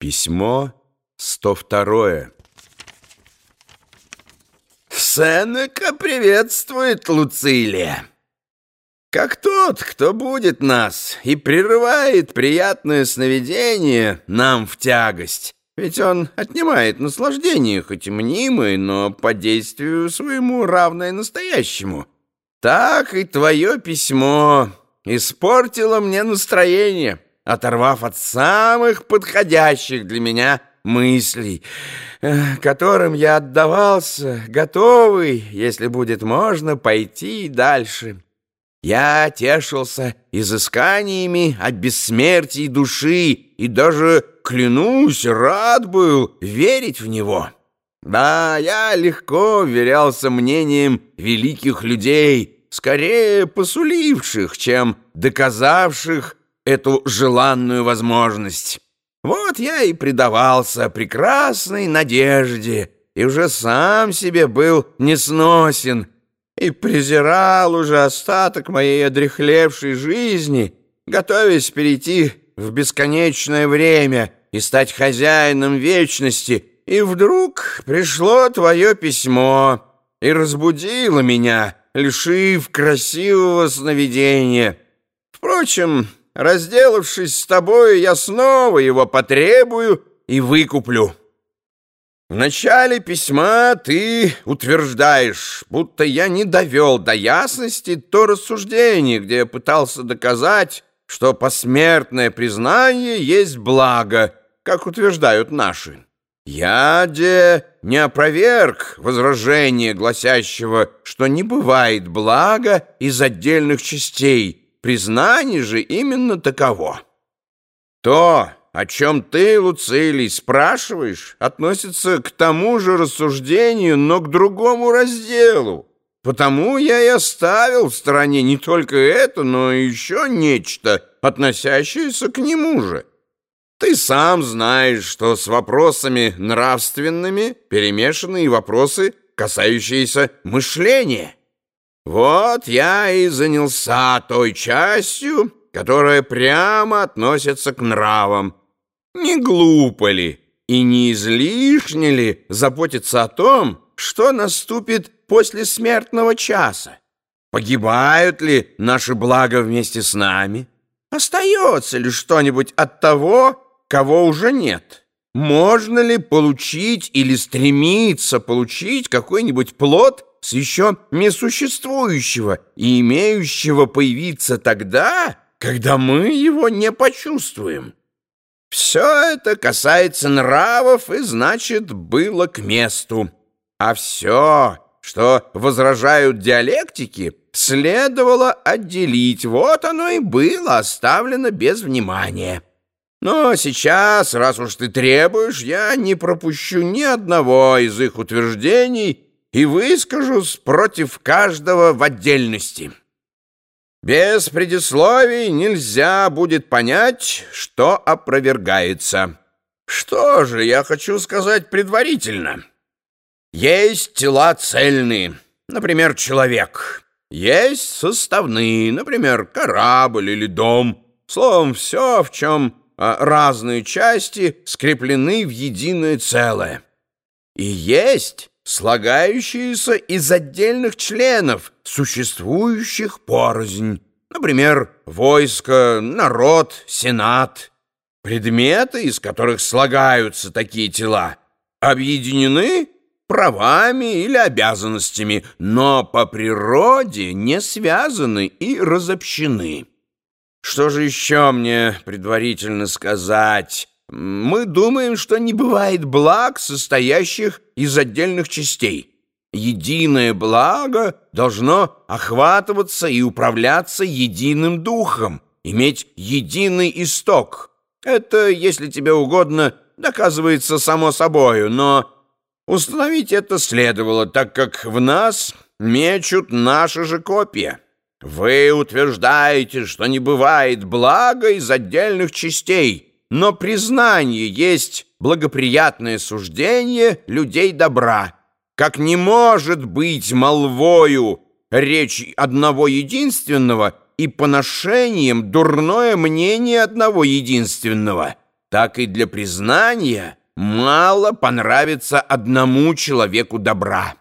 Письмо 102 Сенека приветствует Луцилия. Как тот, кто будет нас и прерывает приятное сновидение нам в тягость. Ведь он отнимает наслаждение, хоть и мнимое, но по действию своему равное настоящему. Так и твое письмо испортило мне настроение, оторвав от самых подходящих для меня мыслей, э, которым я отдавался, готовый, если будет можно, пойти дальше. Я тешился изысканиями о бессмертии души и даже, клянусь, рад был верить в него. Да, я легко верялся мнением великих людей, скорее посуливших, чем доказавших эту желанную возможность. Вот я и предавался прекрасной надежде, и уже сам себе был несносен, и презирал уже остаток моей одрехлевшей жизни, готовясь перейти в бесконечное время и стать хозяином вечности, и вдруг пришло твое письмо и разбудило меня, лишив красивого сновидения. Впрочем, Разделавшись с тобой, я снова его потребую и выкуплю. В начале письма ты утверждаешь, будто я не довел до ясности то рассуждение, где я пытался доказать, что посмертное признание есть благо, как утверждают наши. Я, де, не опроверг возражение, гласящего, что не бывает блага из отдельных частей, Признание же именно таково. То, о чем ты, Луцилий, спрашиваешь, относится к тому же рассуждению, но к другому разделу. Потому я и оставил в стороне не только это, но и еще нечто, относящееся к нему же. Ты сам знаешь, что с вопросами нравственными перемешаны и вопросы, касающиеся мышления. Вот я и занялся той частью, которая прямо относится к нравам. Не глупо ли и не излишне ли заботиться о том, что наступит после смертного часа? Погибают ли наши блага вместе с нами? Остается ли что-нибудь от того, кого уже нет? Можно ли получить или стремиться получить какой-нибудь плод – с еще несуществующего и имеющего появиться тогда, когда мы его не почувствуем. Все это касается нравов и, значит, было к месту. А все, что возражают диалектики, следовало отделить. Вот оно и было оставлено без внимания. Но сейчас, раз уж ты требуешь, я не пропущу ни одного из их утверждений и выскажусь против каждого в отдельности. Без предисловий нельзя будет понять, что опровергается. Что же я хочу сказать предварительно? Есть тела цельные, например, человек. Есть составные, например, корабль или дом. Словом, все, в чем а, разные части скреплены в единое целое. И есть слагающиеся из отдельных членов, существующих порознь. Например, войско, народ, сенат. Предметы, из которых слагаются такие тела, объединены правами или обязанностями, но по природе не связаны и разобщены. Что же еще мне предварительно сказать мы думаем, что не бывает благ, состоящих из отдельных частей. Единое благо должно охватываться и управляться единым духом, иметь единый исток. Это, если тебе угодно, доказывается само собою, но установить это следовало, так как в нас мечут наши же копья. Вы утверждаете, что не бывает блага из отдельных частей — но признание есть благоприятное суждение людей добра, как не может быть молвою речь одного единственного и поношением дурное мнение одного единственного. так и для признания мало понравится одному человеку добра.